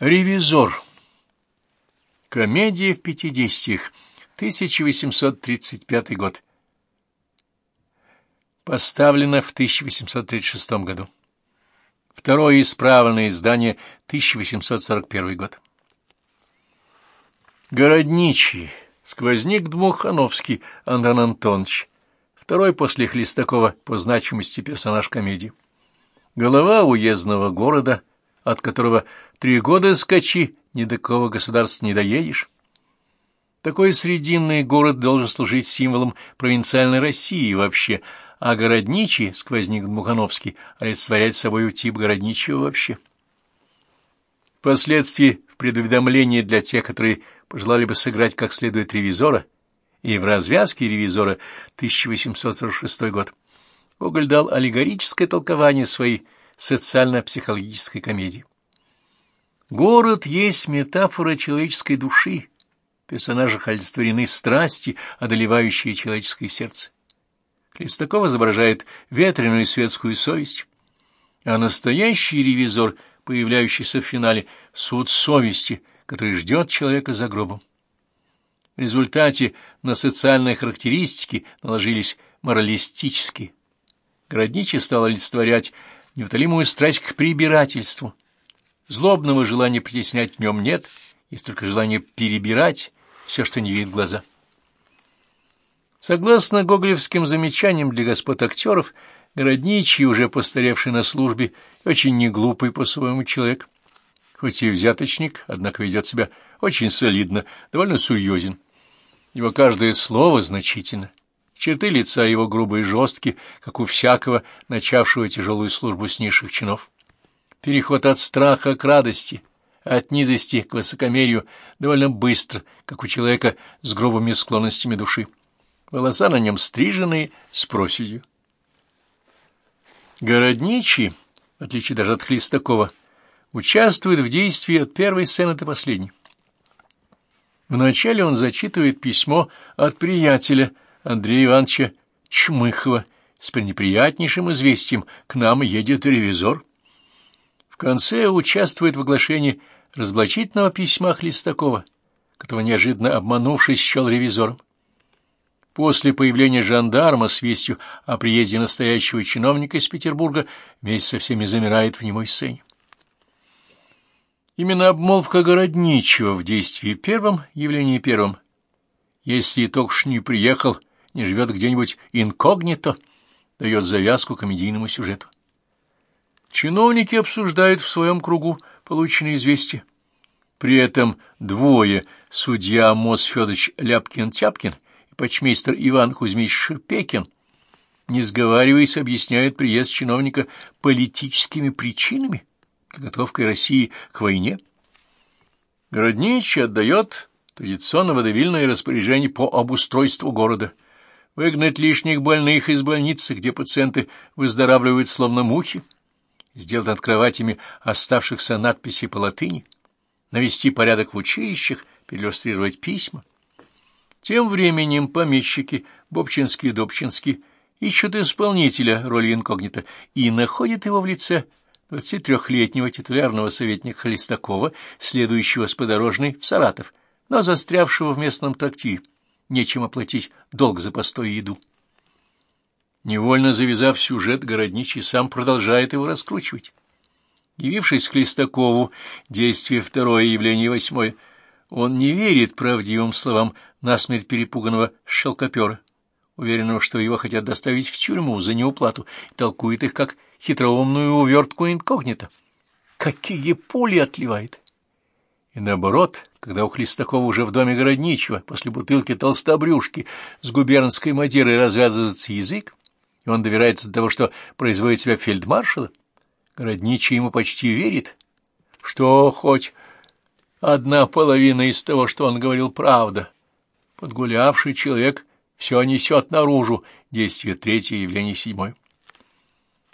Ревизор. Комедия в пятидесятиях. 1835 год. Поставлено в 1836 году. Второе исправленное издание 1841 год. Городничий. Сквозник Дмухановский Антон Антонович. Второй после Хлестакова по значимости персонаж комедии. Голова уездного города – от которого три года скачи, ни до кого государства не доедешь. Такой срединный город должен служить символом провинциальной России вообще, а городничий, сквозник Дмухановский, олицетворяет собой тип городничего вообще. Впоследствии, в предуведомлении для тех, которые пожелали бы сыграть как следует ревизора, и в развязке ревизора 1846 год, Гоголь дал аллегорическое толкование своей социально-психологической комедии. Город есть метафора человеческой души. Персонажи олицетворены страсти, одолевающие человеческое сердце. Хлестаков изображает ветреную светскую совесть, а настоящий ревизор, появляющийся в финале, суд совести, который ждет человека за гробом. В результате на социальные характеристики наложились моралистические. Городничий стал олицетворять неутолимую страсть к прибирательству. Злобного желания притеснять в нем нет, есть только желание перебирать все, что не видит глаза. Согласно гоголевским замечаниям для господ актеров, Городничий, уже постаревший на службе, очень неглупый по-своему человек. Хоть и взяточник, однако ведет себя очень солидно, довольно серьезен. Его каждое слово значительно — Черты лица его грубые и жесткие, как у всякого, начавшего тяжелую службу с низших чинов. Переход от страха к радости, от низости к высокомерию довольно быстро, как у человека с грубыми склонностями души. Волоса на нем стриженные, с проседью. Городничий, в отличие даже от Хлестакова, участвует в действии от первой сцены до последней. Вначале он зачитывает письмо от приятеля – Андрея Ивановича Чмыхова с пренеприятнейшим известием «К нам едет ревизор». В конце участвует в оглашении разоблачительного письма Хлестакова, которого неожиданно обманувшись счел ревизором. После появления жандарма с вестью о приезде настоящего чиновника из Петербурга вместе со всеми замирает в немой сцене. Именно обмолвка городничего в действии первом, явлении первом. Если только что не приехал, не живет где-нибудь инкогнито, дает завязку комедийному сюжету. Чиновники обсуждают в своем кругу полученные известия. При этом двое, судья Амос Федорович Ляпкин-Тяпкин и почмейстер Иван Кузьмич Шерпекин, не сговариваясь, объясняют приезд чиновника политическими причинами, подготовкой России к войне. Городничий отдает традиционно водовильное распоряжение по обустройству города – выгнать лишних больных из больницы, где пациенты выздоравливают словно мухи, сделать над кроватями оставшихся надписей по латыни, навести порядок в училищах, переиллюстрировать письма. Тем временем помещики, Бобчинский и Добчинский, ищут исполнителя роли инкогнито и находят его в лице 23-летнего титулярного советника Хлестакова, следующего с подорожной в Саратов, но застрявшего в местном трактире нечем оплатить долг за постой и еду. Невольно завязав сюжет, Городничий сам продолжает его раскручивать. Явившись к Листакову, действие второе, явление восьмое, он не верит правдивым словам насмерть перепуганного шелкопера, уверенного, что его хотят доставить в тюрьму за неуплату, и толкует их как хитроумную увертку инкогнито. Какие пули отливает! И наоборот, когда у Хлестакова уже в доме Городничего после бутылки толстобрюшки с губернской мадерой развязывается язык, и он доверяется до того, что производит себя фельдмаршала, Городничий ему почти верит, что хоть одна половина из того, что он говорил, правда. Подгулявший человек все несет наружу, действие третье, явление седьмое.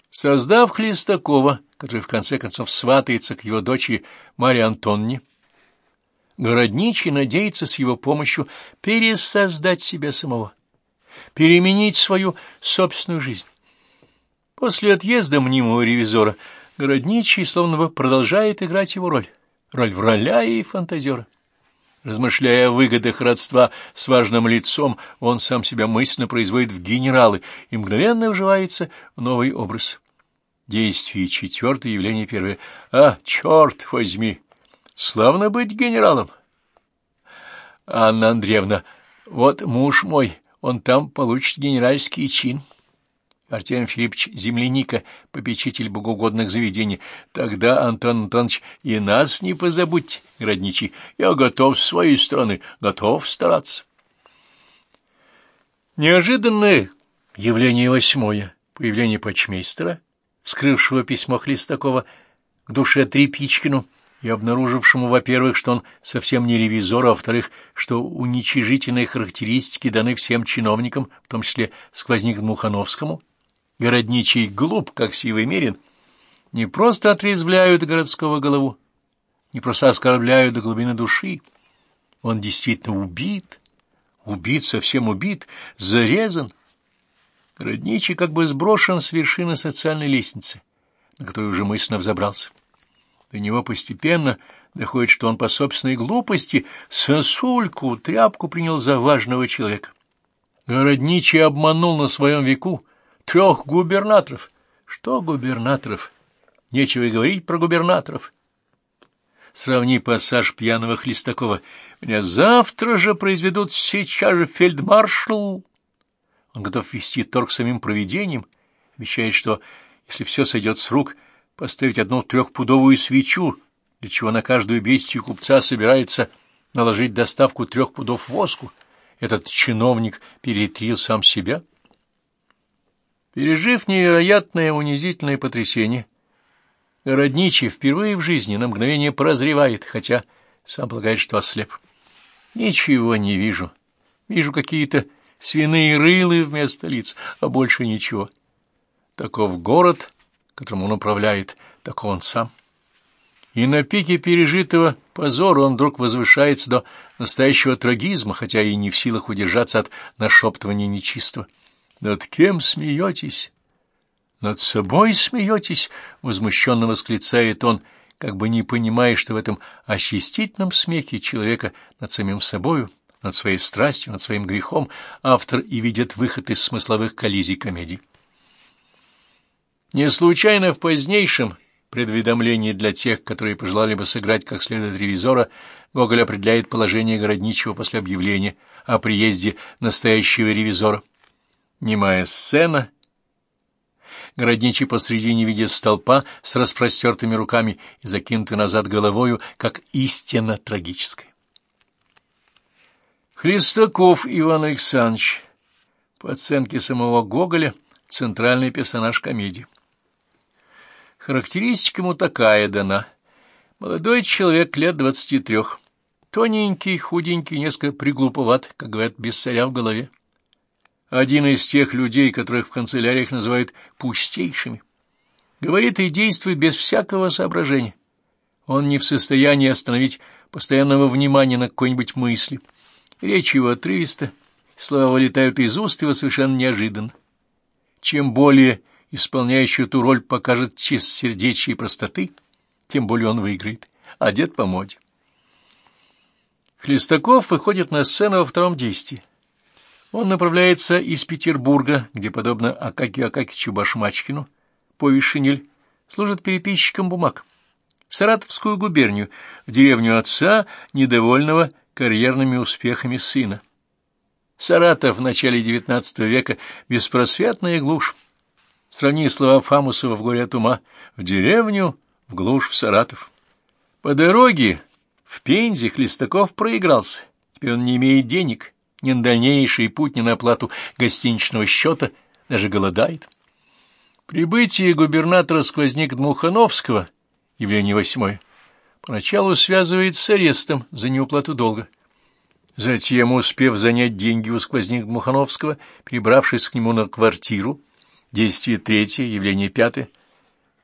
Создав Хлестакова, который в конце концов сватается к его дочери Марии Антонне, Городничий надеется с его помощью пересоздать себя самого, переменить свою собственную жизнь. После отъезда мнимого ревизора Городничий словно бы продолжает играть его роль, роль враля и фантазера. Размышляя о выгодах родства с важным лицом, он сам себя мысленно производит в генералы и мгновенно вживается в новый образ. Действие четвертое, явление первое. А, черт возьми! Славно быть генералом! Анна Андреевна, вот муж мой, он там получит генеральский чин. Артем Филиппович Земляника, попечитель богоугодных заведений. Тогда, Антон Антонович, и нас не позабудьте, родничий. Я готов с своей стороны, готов стараться. Неожиданное явление восьмое. Появление почмейстера, вскрывшего письмо Хлестакова к душе Трепичкину, и обнаружившему, во-первых, что он совсем не ревизор, а во-вторых, что уничижительные характеристики даны всем чиновникам, в том числе сквозник Мухановскому, городничий глуп, как сивый мерин, не просто отрезвляют городского голову, не просто оскорбляют до глубины души. Он действительно убит, убит, совсем убит, зарезан. Городничий как бы сброшен с вершины социальной лестницы, на которую уже мысленно взобрался. До него постепенно доходит, что он по собственной глупости сосульку, тряпку принял за важного человека. Городничий обманул на своем веку трех губернаторов. Что губернаторов? Нечего и говорить про губернаторов. Сравни пассаж пьяного Хлестакова. Меня завтра же произведут сейчас же фельдмаршал. Он готов вести торг самим провидением, обещает, что, если все сойдет с рук, поставить одну трехпудовую свечу, для чего на каждую бестию купца собирается наложить доставку трех пудов воску. Этот чиновник перетрил сам себя. Пережив невероятное унизительное потрясение, Родничий впервые в жизни на мгновение прозревает, хотя сам полагает, что ослеп. Ничего не вижу. Вижу какие-то свиные рылы вместо лиц, а больше ничего. Таков город, которым он управляет, таков он сам. И на пике пережитого позора он вдруг возвышается до настоящего трагизма, хотя и не в силах удержаться от нашептывания нечистого. Над кем смеетесь? Над собой смеетесь? Возмущенно восклицает он, как бы не понимая, что в этом очистительном смехе человека над самим собою, над своей страстью, над своим грехом автор и видит выход из смысловых коллизий комедий. Не случайно в позднейшем предведомлении для тех, которые пожелали бы сыграть как следует ревизора, Гоголь определяет положение городничего после объявления о приезде настоящего ревизора. Немая сцена. Городничий посредине видит столпа с распростертыми руками и закинутой назад головою, как истинно трагическая. Хлестаков Иван Александрович, по оценке самого Гоголя, центральный персонаж комедии. Характеристика ему такая дана. Молодой человек лет двадцати трех. Тоненький, худенький, несколько приглуповат, как говорят, без царя в голове. Один из тех людей, которых в канцеляриях называют пустейшими. Говорит и действует без всякого соображения. Он не в состоянии остановить постоянного внимания на какой-нибудь мысли. Речь его отрывиста, слова вылетают из уст его совершенно неожиданно. Чем более исполняющий эту роль покажет чистосердечие и простоты, тем более он выиграет, одет по моде. Хлестаков выходит на сцену во втором действии. Он направляется из Петербурга, где, подобно Акакию Акакичу Башмачкину, повесть «Шинель» служит переписчиком бумаг, в Саратовскую губернию, в деревню отца, недовольного карьерными успехами сына. Саратов в начале XIX века — беспросветная глушь. Сравни слова Фамусова в «Горе от ума» в деревню, в глушь, в Саратов. По дороге в Пензе Хлестаков проигрался. Теперь он не имеет денег, ни на дальнейший путь, ни на оплату гостиничного счета, даже голодает. Прибытие губернатора сквозник Дмухановского, явление восьмое, поначалу связывает с арестом за неуплату долга. Затем, успев занять деньги у сквозник Дмухановского, прибравшись к нему на квартиру, Действие третье, явление пятое.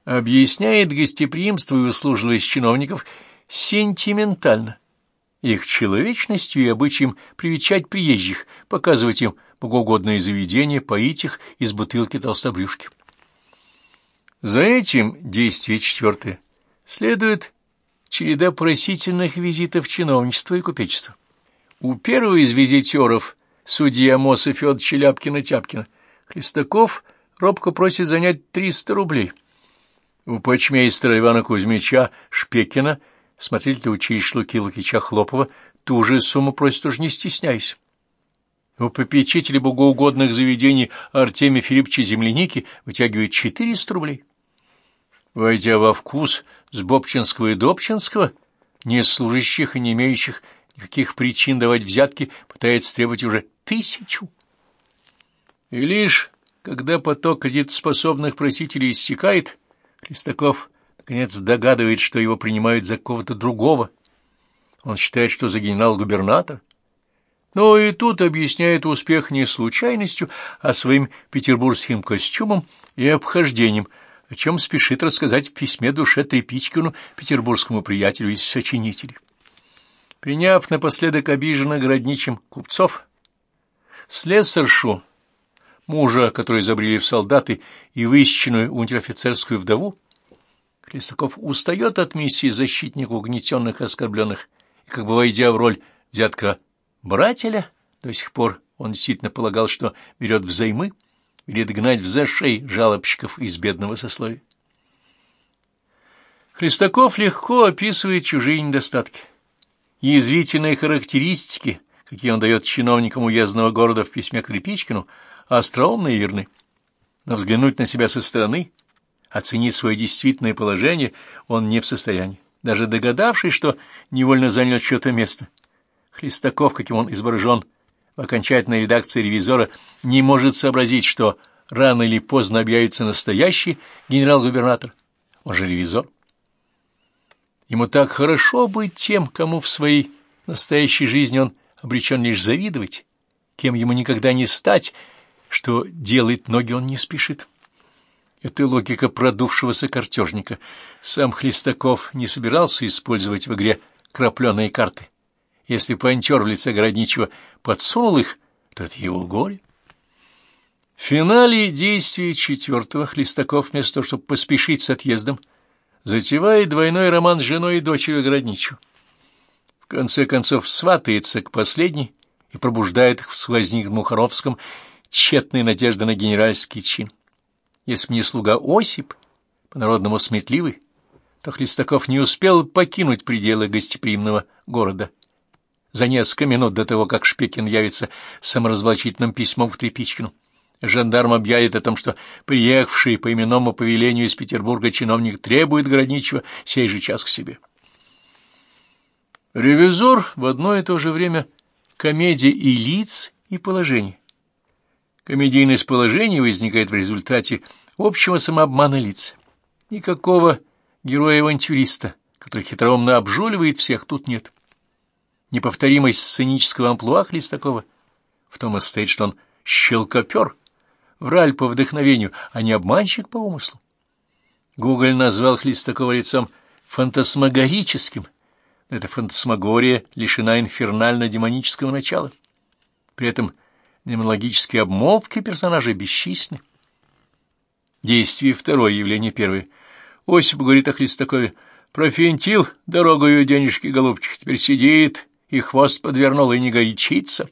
Объясняет гостеприимство и услужливость чиновников сентиментально, их человечностью и обычаем привечать приезжих, показывать им богоугодное заведение, поить их из бутылки толстобрюшки. За этим действие четвертое следует череда просительных визитов чиновничества и купечества. У первого из визитеров, судья Моса Федоровича Ляпкина-Тяпкина, Хлестаков робко просит занять 300 рублей. У почмейстера Ивана Кузьмича Шпекина, смотрителя училища Луки Лукича Хлопова, ту же сумму просит уж не стесняясь. У попечителя богоугодных заведений Артемия Филипповича Земляники вытягивает 400 рублей. Войдя во вкус с Бобчинского и Добчинского, не служащих и не имеющих никаких причин давать взятки, пытается требовать уже тысячу. И лишь когда поток кредитоспособных просителей иссякает, Хлестаков наконец догадывает, что его принимают за кого-то другого. Он считает, что за генерал-губернатор. Но и тут объясняет успех не случайностью, а своим петербургским костюмом и обхождением, о чем спешит рассказать в письме душе Трепичкину, петербургскому приятелю из сочинителей. Приняв напоследок обиженно городничим купцов, слесаршу, мужа, который изобрели в солдаты, и высеченную унтер-офицерскую вдову, Хлестаков устает от миссии защитника угнетенных и оскорбленных, и, как бы войдя в роль взятка брателя, до сих пор он действительно полагал, что берет взаймы, велит гнать в зашей жалобщиков из бедного сословия. Хлестаков легко описывает чужие недостатки. Язвительные характеристики, какие он дает чиновникам уездного города в письме к Репичкину, остроумны и верны. Но взглянуть на себя со стороны, оценить свое действительное положение он не в состоянии, даже догадавшись, что невольно занял чье-то место. Хлестаков, каким он изображен в окончательной редакции «Ревизора», не может сообразить, что рано или поздно объявится настоящий генерал-губернатор, он же ревизор. Ему так хорошо быть тем, кому в своей настоящей жизни он обречен лишь завидовать, кем ему никогда не стать, что делает ноги он не спешит. Это логика продувшегося картежника. Сам Хлестаков не собирался использовать в игре крапленые карты. Если пантер в лице Городничего подсунул их, то это его горе. В финале действия четвертого Хлестаков, вместо того, чтобы поспешить с отъездом, затевает двойной роман с женой и дочерью Городничего. В конце концов сватается к последней и пробуждает их в сквозник Мухаровском тщетные надежды на генеральский чин. Если мне слуга Осип, по-народному сметливый, то Хлестаков не успел покинуть пределы гостеприимного города за несколько минут до того, как Шпекин явится саморазволчительным письмом к Трепичкину. Жандарм объявит о том, что приехавший по именному повелению из Петербурга чиновник требует Городничего сей же час к себе. Ревизор в одно и то же время комедия и лиц, и положений. Комедийность положения возникает в результате общего самообмана лиц. Никакого героя-авантюриста, который хитроумно обжуливает всех, тут нет. Неповторимость сценического амплуа Хлестакова в том и состоит, что он щелкопер, враль по вдохновению, а не обманщик по умыслу. Гоголь назвал Хлестакова лицом фантасмагорическим. Эта фантасмагория лишена инфернально-демонического начала. При этом демонологические обмолвки персонажей бесчисленны. Действие второе, явление первое. Осип говорит о Хлестакове. «Профинтил дорогою денежки, голубчик, теперь сидит, и хвост подвернул, и не горячится».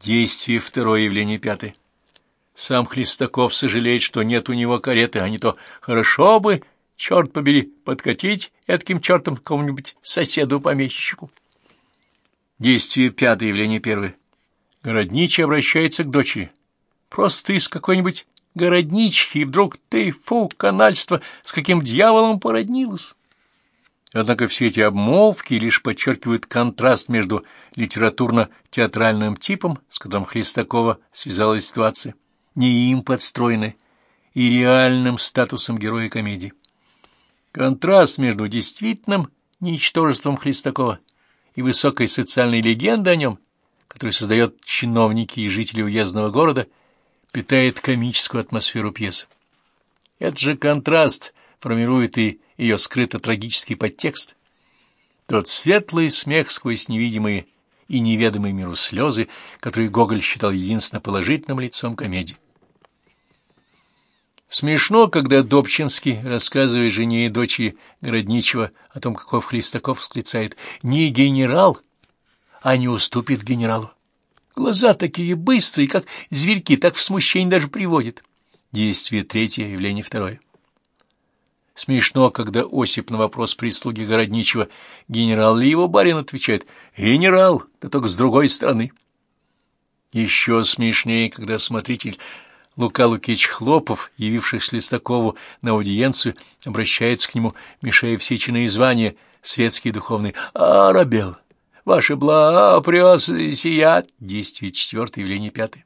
Действие второе, явление пятое. Сам Хлестаков сожалеет, что нет у него кареты, а не то хорошо бы, черт побери, подкатить этким чертом кому-нибудь соседу-помещику. Действие пятое, явление первое. Городничий обращается к дочери. Просто с какой-нибудь городнички, и вдруг ты, фу, канальство, с каким дьяволом породнилась. Однако все эти обмолвки лишь подчеркивают контраст между литературно-театральным типом, с которым Хлестакова связала ситуация, не им подстроенной, и реальным статусом героя комедии. Контраст между действительным ничтожеством Хлестакова и высокой социальной легендой о нем, которую создает чиновники и жители уездного города, питает комическую атмосферу пьесы. Этот же контраст формирует и ее скрыто-трагический подтекст. Тот светлый смех сквозь невидимые и неведомые миру слезы, которые Гоголь считал единственно положительным лицом комедии. Смешно, когда Добчинский, рассказывая жене и дочери Городничего о том, каков Хлестаков, восклицает «Не генерал, а не уступит генералу». Глаза такие быстрые, как зверьки, так в смущение даже приводит. Действие третье, явление второе. Смешно, когда Осип на вопрос прислуги Городничего, генерал ли его барин, отвечает «Генерал, да только с другой стороны». Еще смешнее, когда смотритель Лука Лукич Хлопов, явившись Листакову на аудиенцию, обращается к нему, мешая все чины и звания, светские и духовные. «А, рабел, ваше благопрес сият!» Действие четвертое, явление пятое.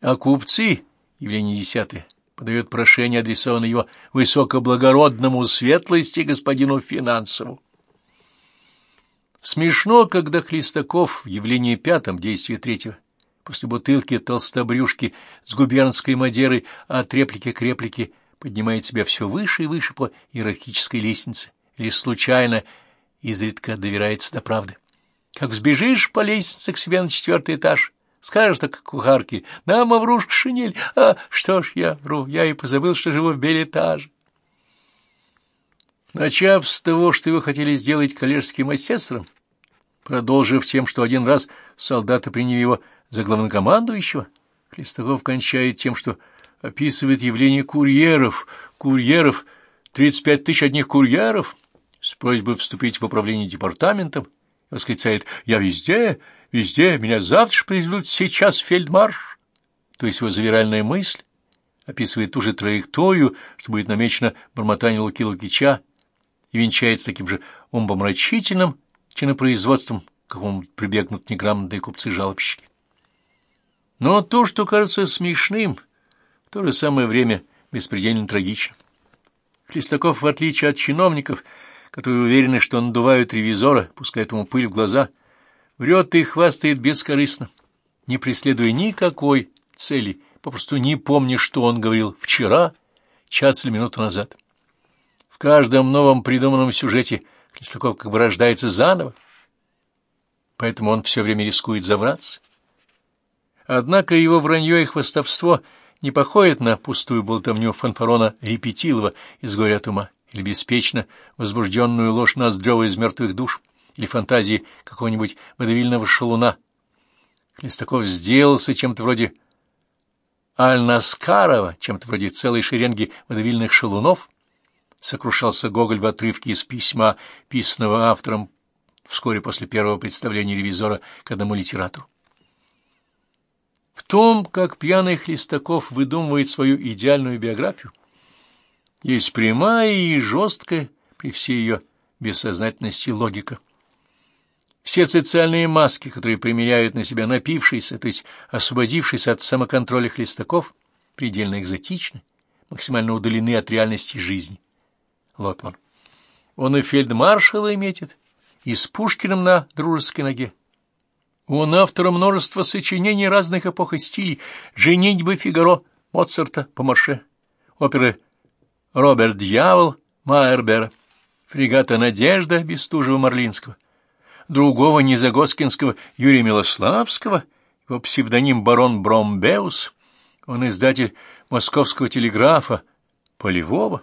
А купцы, явление десятое, подает прошение, адресованное его высокоблагородному светлости господину Финансову. Смешно, когда Хлестаков в явлении пятом, действие третьего, после бутылки толстобрюшки с губернской мадерой от реплики к реплике поднимает себя все выше и выше по иерархической лестнице, лишь случайно изредка доверяется до правды. Как сбежишь по лестнице к себе на четвертый этаж, скажешь так кухарке, на, Маврушка, шинель, а что ж я вру, я и позабыл, что живу в Белетаже. Начав с того, что его хотели сделать коллежским асессором, продолжив тем, что один раз солдаты приняли его за главнокомандующего, Хлестаков кончает тем, что описывает явление курьеров, курьеров, 35 тысяч одних курьеров, с просьбой вступить в управление департаментом, восклицает «Я везде, везде, меня завтра же приведут сейчас фельдмарш». То есть его завиральная мысль описывает ту же траекторию, что будет намечено бормотание Луки Лукича, и венчается таким же умбомрачительным чинопроизводством, к какому прибегнут неграмотные купцы-жалобщики. Но то, что кажется смешным, в то же самое время беспредельно трагично. Хлестаков, в отличие от чиновников, которые уверены, что надувают ревизора, пускают ему пыль в глаза, врет и хвастает бескорыстно, не преследуя никакой цели, попросту не помня, что он говорил вчера, час или минуту назад каждом новом придуманном сюжете Хлестаков как бы рождается заново, поэтому он все время рискует завраться. Однако его вранье и хвастовство не походят на пустую болтовню фанфарона Репетилова из «Горя от ума» или беспечно возбужденную ложь Ноздрева из «Мертвых душ» или фантазии какого-нибудь водовильного шалуна. Хлестаков сделался чем-то вроде Аль-Наскарова, чем-то вроде целой шеренги водовильных шалунов, сокрушался Гоголь в отрывке из письма, писанного автором вскоре после первого представления ревизора к одному литератору. В том, как пьяный Хлестаков выдумывает свою идеальную биографию, есть прямая и жесткая при всей ее бессознательности логика. Все социальные маски, которые примеряют на себя напившиеся, то есть освободившиеся от самоконтроля Хлестаков, предельно экзотичны, максимально удалены от реальности жизни. Лотман. Он и фельдмаршала метит, и с Пушкиным на дружеской ноге. Он автор множества сочинений разных эпох и стилей, «Женитьбы Фигаро», Моцарта, Помарше, оперы «Роберт Дьявол», Майербера, «Фрегата Надежда» Бестужева-Марлинского, другого Низагоскинского Юрия Милославского, его псевдоним барон Бромбеус, он издатель московского телеграфа, Полевого.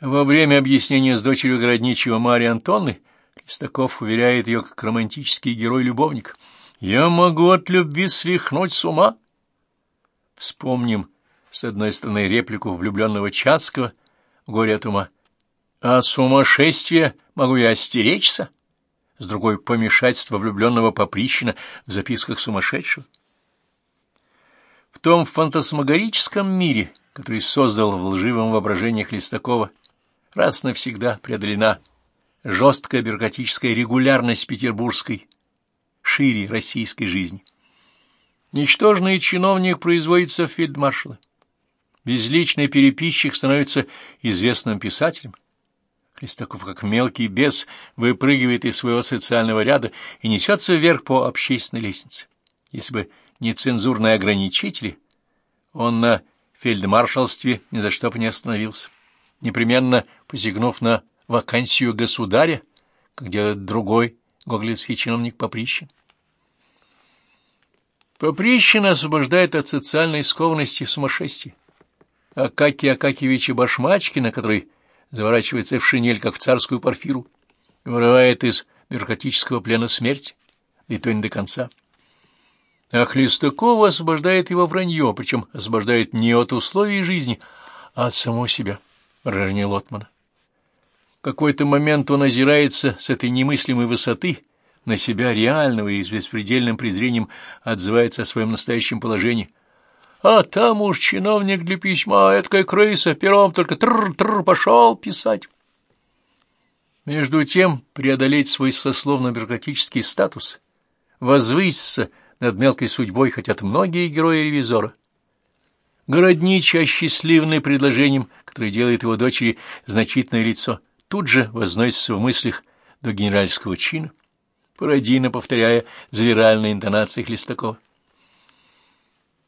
Во время объяснения с дочерью городничего Марии Антонны Листаков уверяет ее как романтический герой-любовник. «Я могу от любви свихнуть с ума». Вспомним, с одной стороны, реплику влюбленного Чацкого «Горе от ума», а сумасшествие могу я остеречься, с другой — помешательство влюбленного Поприщина в записках сумасшедшего. В том фантасмагорическом мире, который создал в лживом воображении Хлестакова, раз навсегда преодолена жесткая бюрократическая регулярность петербургской, шире российской жизни. Ничтожный чиновник производится в фельдмаршалы. Безличный переписчик становится известным писателем. Хлестаков, как мелкий бес, выпрыгивает из своего социального ряда и несется вверх по общественной лестнице. Если бы не цензурные ограничители, он на фельдмаршалстве ни за что бы не остановился непременно посягнув на вакансию государя, как делает другой гоголевский чиновник Поприщин. Поприщин освобождает от социальной скованности сумасшествия. Акакия Акакевича Башмачкина, который заворачивается в шинель, как в царскую парфиру, вырывает из бюрократического плена смерть, и то не до конца. А Хлестакова освобождает его вранье, причем освобождает не от условий жизни, а от самого себя, выражение Лотмана. В какой-то момент он озирается с этой немыслимой высоты на себя реального и с беспредельным презрением отзывается о своем настоящем положении. А там уж чиновник для письма, эткая крыса, пером только тр-тр пошел писать. Между тем преодолеть свой сословно-бюрократический статус, возвыситься — над мелкой судьбой хотят многие герои ревизора. Городничий, осчастливленный предложением, которое делает его дочери значительное лицо, тут же возносится в мыслях до генеральского чина, пародийно повторяя завиральные интонации Хлестакова.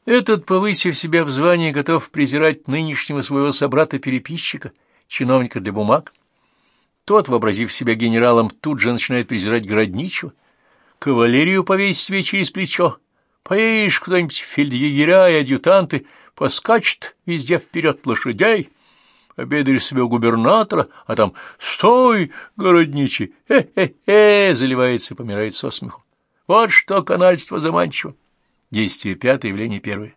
Этот, повысив себя в звании, готов презирать нынешнего своего собрата-переписчика, чиновника для бумаг. Тот, вообразив себя генералом, тут же начинает презирать городничего, кавалерию повесить себе через плечо. Поедешь куда-нибудь фельдъегеря и адъютанты, поскачет везде вперед лошадей, обедаешь себе у губернатора, а там «Стой, городничий! Э-э-э!» заливается и помирает со смеху. Вот что канальство заманчиво. Действие пятое, явление первое.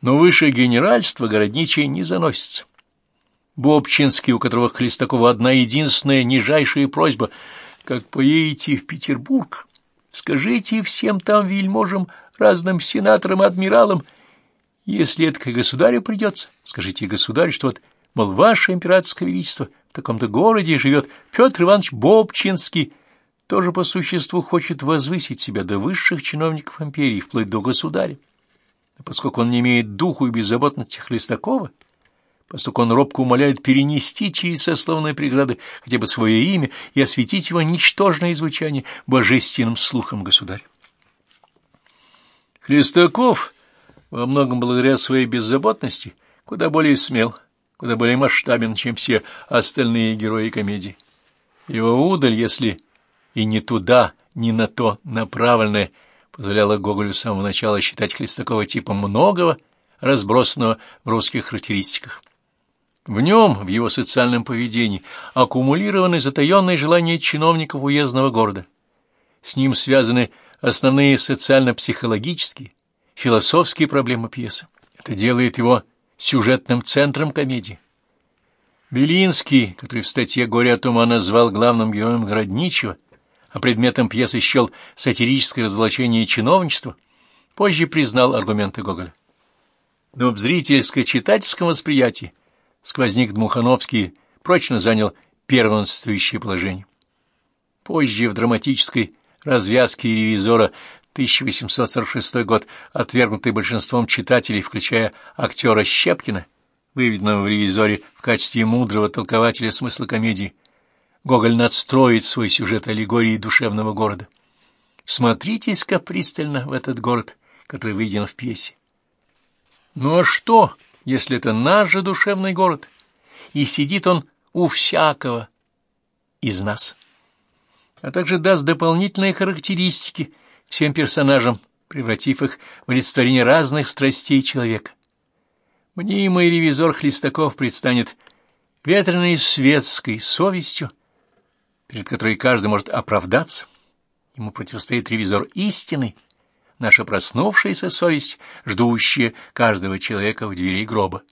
Но выше генеральства городничий не заносится. Бобчинский, у которого Хлестакова одна единственная нижайшая просьба, как поедете в Петербург, Скажите всем там вельможам, разным сенаторам, адмиралам, если это к государю придется, скажите государю, что вот, мол, ваше императорское величество, в таком-то городе живет Петр Иванович Бобчинский, тоже по существу хочет возвысить себя до высших чиновников империи, вплоть до государя. А поскольку он не имеет духу и беззаботности Хлестакова, поскольку он робко умоляет перенести через сословные преграды хотя бы свое имя и осветить его ничтожное звучание божественным слухом государя. Хлестаков, во многом благодаря своей беззаботности, куда более смел, куда более масштабен, чем все остальные герои комедии. Его удаль, если и не туда, ни на то направленное, позволяло Гоголю с самого начала считать Хлестакова типом многого, разбросанного в русских характеристиках. В нем, в его социальном поведении, аккумулированы затаенные желания чиновников уездного города. С ним связаны основные социально-психологические, философские проблемы пьесы. Это делает его сюжетным центром комедии. Белинский, который в статье «Горе от ума» назвал главным героем Городничего, а предметом пьесы счел сатирическое разоблачение чиновничества, позже признал аргументы Гоголя. Но в зрительско-читательском восприятии сквозник Дмухановский прочно занял первенствующее положение. Позже в драматической развязке ревизора 1846 год, отвергнутый большинством читателей, включая актера Щепкина, выведенного в ревизоре в качестве мудрого толкователя смысла комедии, Гоголь надстроит свой сюжет аллегории душевного города. Смотритесь-ка пристально в этот город, который выйден в пьесе. Ну а что? если это наш же душевный город, и сидит он у всякого из нас, а также даст дополнительные характеристики всем персонажам, превратив их в олицетворение разных страстей человека. Мнимый ревизор Хлестаков предстанет ветреной светской совестью, перед которой каждый может оправдаться. Ему противостоит ревизор истины, наша проснувшаяся совесть, ждущая каждого человека в двери гроба.